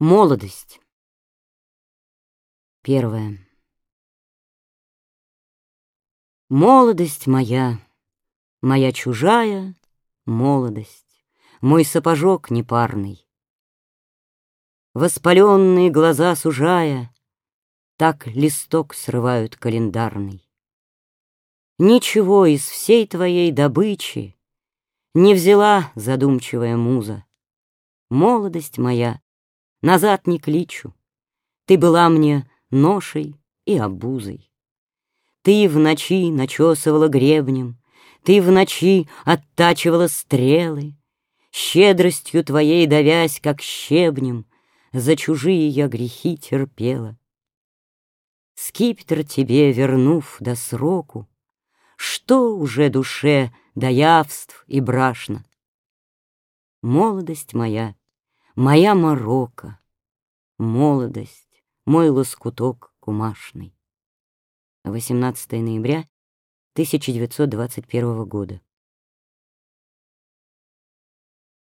Молодость. Первое. Молодость моя, моя чужая молодость, Мой сапожок непарный. Воспаленные глаза сужая, Так листок срывают календарный. Ничего из всей твоей добычи Не взяла задумчивая муза. Молодость моя назад не кличу. Ты была мне ношей и обузой. Ты в ночи начесывала гребнем, Ты в ночи оттачивала стрелы, Щедростью твоей давясь, как щебнем, За чужие я грехи терпела. Скипетр тебе вернув до сроку, Что уже душе до явств и брашно? Молодость моя моя морока, молодость, мой лоскуток кумашный. 18 ноября 1921 года.